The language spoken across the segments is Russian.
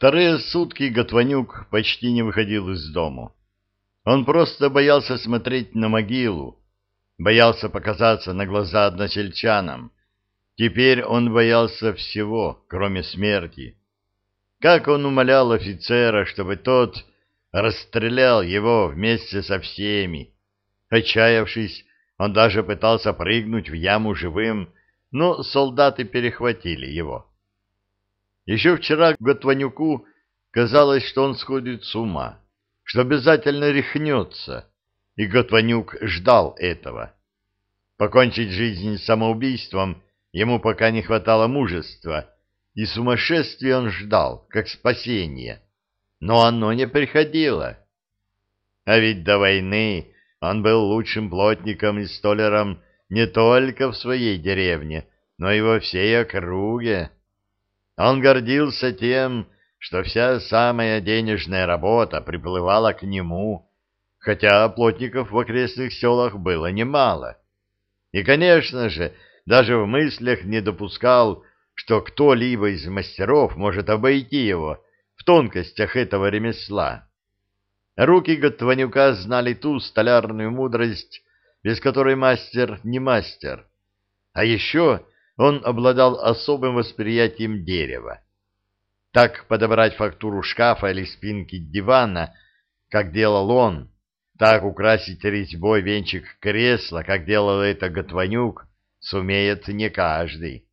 Вторые сутки Готванюк почти не выходил из дому. Он просто боялся смотреть на могилу, боялся показаться на глаза односельчанам. Теперь он боялся всего, кроме смерти. Как он умолял офицера, чтобы тот расстрелял его вместе со всеми. Отчаявшись, он даже пытался прыгнуть в яму живым, но солдаты перехватили его. Еще вчера Готванюку казалось, что он сходит с ума, что обязательно рехнется, и Готванюк ждал этого. Покончить жизнь самоубийством ему пока не хватало мужества, и сумасшествие он ждал, как спасение, но оно не приходило. А ведь до войны он был лучшим плотником и столяром не только в своей деревне, но и во всей округе. Он гордился тем, что вся самая денежная работа приплывала к нему, хотя плотников в окрестных селах было немало. И, конечно же, даже в мыслях не допускал, что кто-либо из мастеров может обойти его в тонкостях этого ремесла. Руки Готванюка знали ту столярную мудрость, без которой мастер не мастер. А еще он обладал особым восприятием дерева. Так подобрать фактуру шкафа или спинки дивана, как делал он, так украсить резьбой венчик кресла, как делал это Готванюк, сумеет не каждый.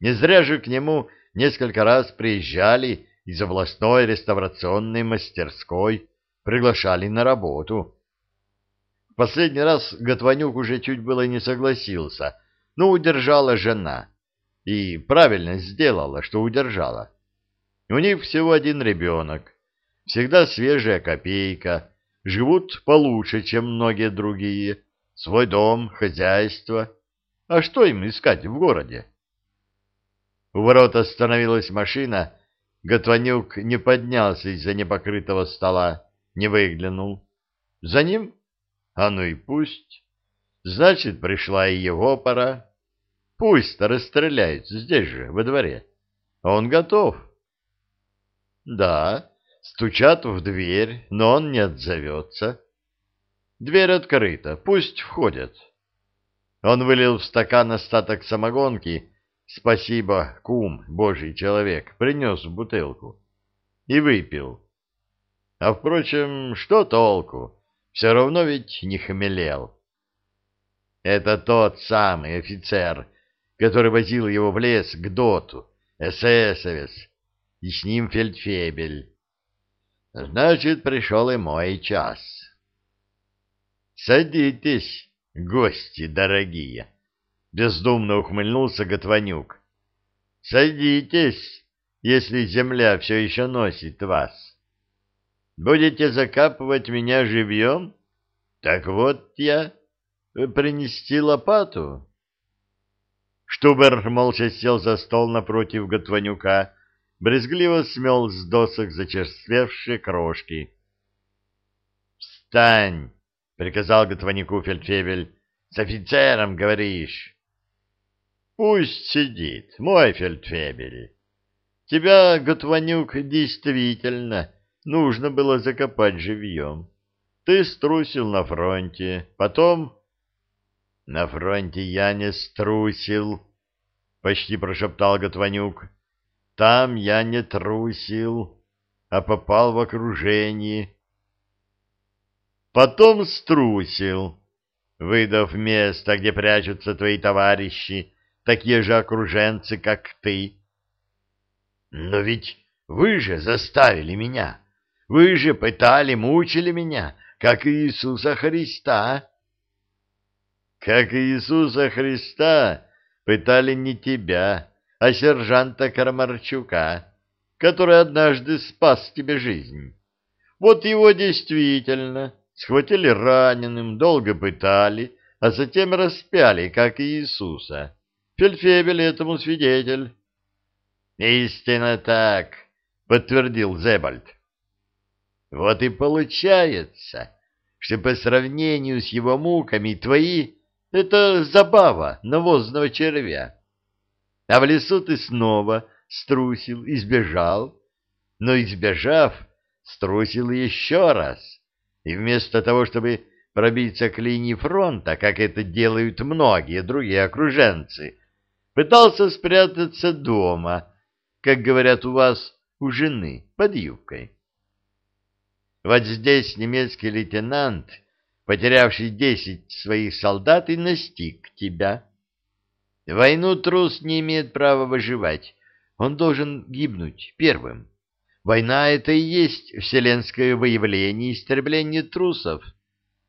Не зря же к нему несколько раз приезжали из областной реставрационной мастерской, приглашали на работу. В последний раз Готванюк уже чуть было не согласился — но удержала жена. И правильно сделала, что удержала. У них всего один ребенок. Всегда свежая копейка. Живут получше, чем многие другие. Свой дом, хозяйство. А что им искать в городе? У ворот остановилась машина. Готванюк не поднялся из-за непокрытого стола, не выглянул. За ним? А ну и пусть. Значит, пришла и его пора. Пусть расстреляют здесь же, во дворе. Он готов. Да, стучат в дверь, но он не отзовется. Дверь открыта, пусть входят. Он вылил в стакан остаток самогонки. Спасибо, кум, божий человек, принес в бутылку. И выпил. А, впрочем, что толку? Все равно ведь не хмелел. Это тот самый офицер, который возил его в лес к доту, эсэсовец, и с ним фельдфебель. Значит, пришел и мой час. Садитесь, гости дорогие, бездумно ухмыльнулся Готванюк. Садитесь, если земля все еще носит вас. Будете закапывать меня живьем? Так вот я принести лопату. Штубер молча сел за стол напротив Готванюка, брезгливо смел с досок зачерствевшие крошки. «Встань!» — приказал Готванюку фельдфебель. «С офицером говоришь!» «Пусть сидит, мой фельдфебель. Тебя, Готванюк, действительно нужно было закопать живьем. Ты струсил на фронте, потом — На фронте я не струсил, — почти прошептал Готванюк. — Там я не трусил, а попал в окружение. Потом струсил, выдав место, где прячутся твои товарищи, такие же окруженцы, как ты. — Но ведь вы же заставили меня, вы же пытали, мучили меня, как Иисуса Христа. Как Иисуса Христа пытали не тебя, а сержанта Кармарчука, который однажды спас тебе жизнь. Вот его действительно схватили раненым, долго пытали, а затем распяли, как Иисуса. Фельдфебель этому свидетель. «Истинно так», — подтвердил Зебальд. «Вот и получается, что по сравнению с его муками твои это забава навозного червя. А в лесу ты снова струсил и сбежал. но, избежав, струсил еще раз, и вместо того, чтобы пробиться к линии фронта, как это делают многие другие окруженцы, пытался спрятаться дома, как говорят у вас, у жены, под юбкой. Вот здесь немецкий лейтенант, потерявший десять своих солдат, и настиг тебя. Войну трус не имеет права выживать, он должен гибнуть первым. Война — это и есть вселенское выявление и истребление трусов.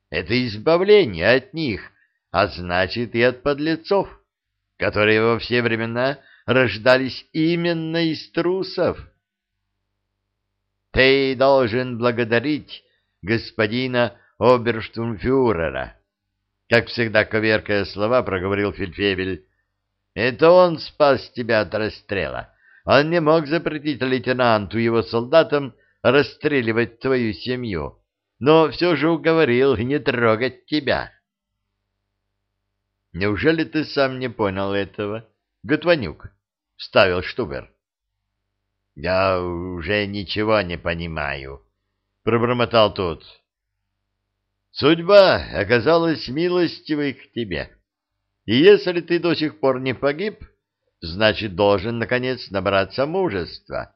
Это избавление от них, а значит и от подлецов, которые во все времена рождались именно из трусов. Ты должен благодарить господина оберштурмфюрера. Как всегда, коверкая слова, проговорил Фельдфебель. Это он спас тебя от расстрела. Он не мог запретить лейтенанту его солдатам расстреливать твою семью, но все же уговорил не трогать тебя. Неужели ты сам не понял этого, Готванюк? — вставил Штубер. — Я уже ничего не понимаю, — пробормотал тот. — Судьба оказалась милостивой к тебе. И если ты до сих пор не погиб, значит, должен, наконец, набраться мужества.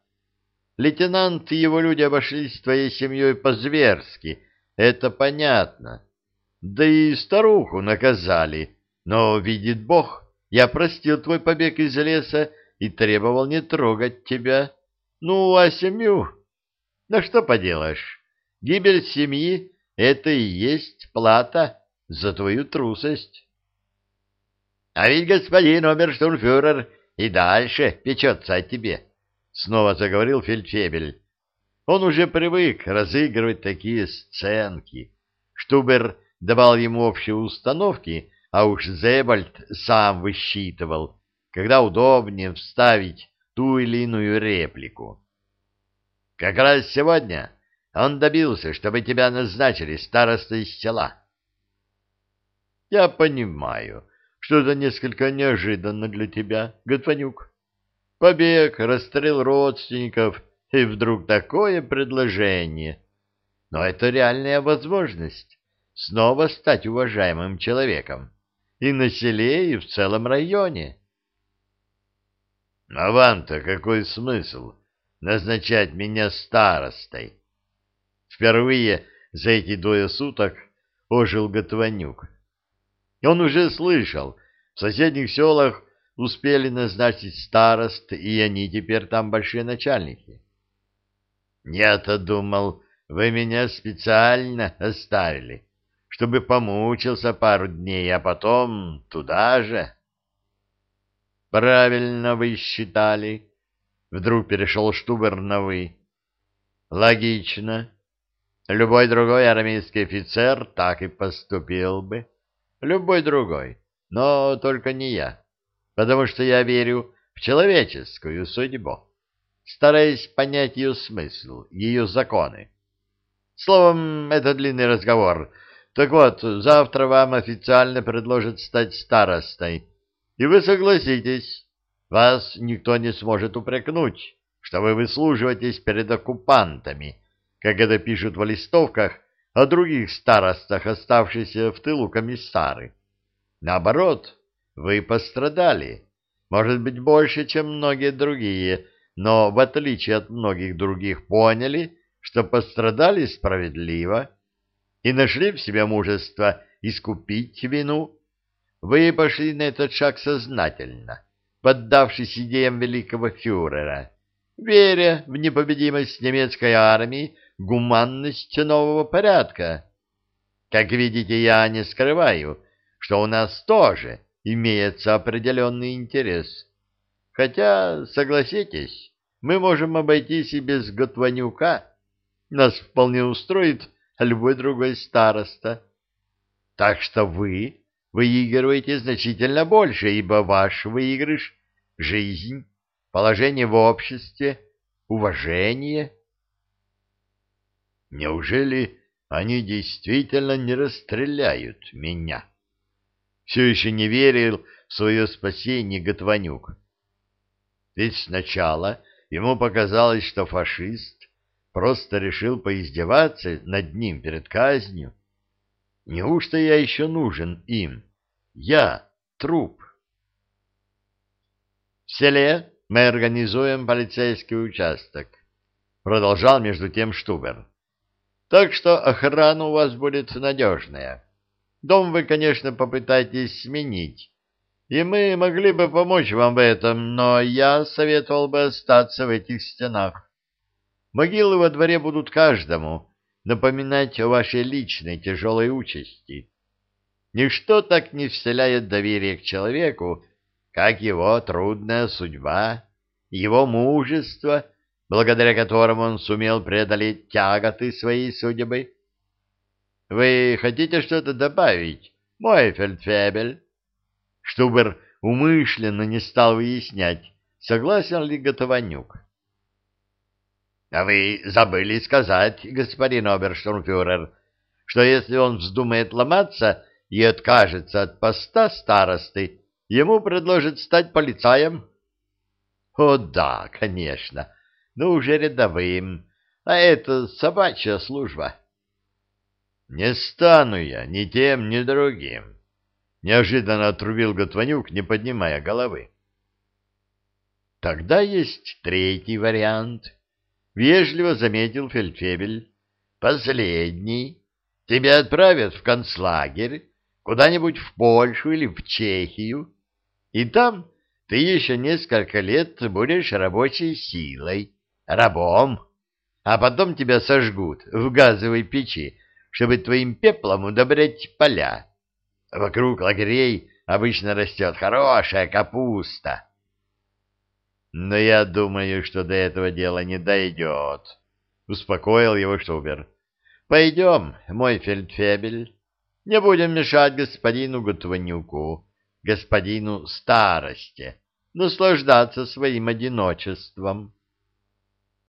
Лейтенант и его люди обошлись с твоей семьей по-зверски, это понятно. Да и старуху наказали, но, видит Бог, я простил твой побег из леса и требовал не трогать тебя. Ну, а семью? Да что поделаешь, гибель семьи — это и есть плата за твою трусость. А ведь господин оберштурмфюрер и дальше печется о тебе, — снова заговорил фельдфебель. Он уже привык разыгрывать такие сценки. Штубер давал ему общие установки, а уж Зебальд сам высчитывал, когда удобнее вставить ту или иную реплику. Как раз сегодня он добился, чтобы тебя назначили старостой села. Я понимаю, что это несколько неожиданно для тебя, Готванюк. Побег, расстрел родственников и вдруг такое предложение. Но это реальная возможность снова стать уважаемым человеком и на селе, и в целом районе. А вам-то какой смысл назначать меня старостой? Впервые за эти двое суток ожил Готванюк. Он уже слышал, в соседних селах успели назначить старост, и они теперь там большие начальники. Я-то думал, вы меня специально оставили, чтобы помучился пару дней, а потом туда же. Правильно вы считали. Вдруг перешел Штубер на «вы». Логично. Любой другой армейский офицер так и поступил бы любой другой, но только не я, потому что я верю в человеческую судьбу, стараясь понять ее смысл, ее законы. Словом, это длинный разговор. Так вот, завтра вам официально предложат стать старостой, и вы согласитесь, вас никто не сможет упрекнуть, что вы выслуживаетесь перед оккупантами, как это пишут в листовках о других старостах, оставшихся в тылу комиссары. Наоборот, вы пострадали, может быть, больше, чем многие другие, но, в отличие от многих других, поняли, что пострадали справедливо и нашли в себе мужество искупить вину. Вы пошли на этот шаг сознательно, поддавшись идеям великого фюрера, веря в непобедимость немецкой армии гуманность нового порядка. Как видите, я не скрываю, что у нас тоже имеется определенный интерес. Хотя, согласитесь, мы можем обойтись и без Готванюка. Нас вполне устроит любой другой староста. Так что вы выигрываете значительно больше, ибо ваш выигрыш — жизнь, положение в обществе, уважение — Неужели они действительно не расстреляют меня? Все еще не верил в свое спасение Готванюк. Ведь сначала ему показалось, что фашист просто решил поиздеваться над ним перед казнью. Неужто я еще нужен им? Я труп. В селе мы организуем полицейский участок. Продолжал между тем Штубер. Так что охрана у вас будет надежная. Дом вы, конечно, попытаетесь сменить. И мы могли бы помочь вам в этом, но я советовал бы остаться в этих стенах. Могилы во дворе будут каждому напоминать о вашей личной тяжелой участи. Ничто так не вселяет доверие к человеку, как его трудная судьба, его мужество, благодаря которому он сумел преодолеть тяготы своей судьбы. Вы хотите что-то добавить, мой фельдфебель? Штубер умышленно не стал выяснять, согласен ли Готованюк. — А вы забыли сказать, господин оберштурмфюрер, что если он вздумает ломаться и откажется от поста старосты, ему предложат стать полицаем? — О да, конечно, но уже рядовым, а это собачья служба. — Не стану я ни тем, ни другим, — неожиданно отрубил Готванюк, не поднимая головы. — Тогда есть третий вариант, — вежливо заметил Фельдфебель. — Последний. Тебя отправят в концлагерь, куда-нибудь в Польшу или в Чехию, и там ты еще несколько лет будешь рабочей силой, рабом, а потом тебя сожгут в газовой печи, чтобы твоим пеплом удобрять поля. Вокруг лагерей обычно растет хорошая капуста. Но я думаю, что до этого дела не дойдет, — успокоил его Штубер. — Пойдем, мой фельдфебель. Не будем мешать господину Гутванюку, господину старости, наслаждаться своим одиночеством.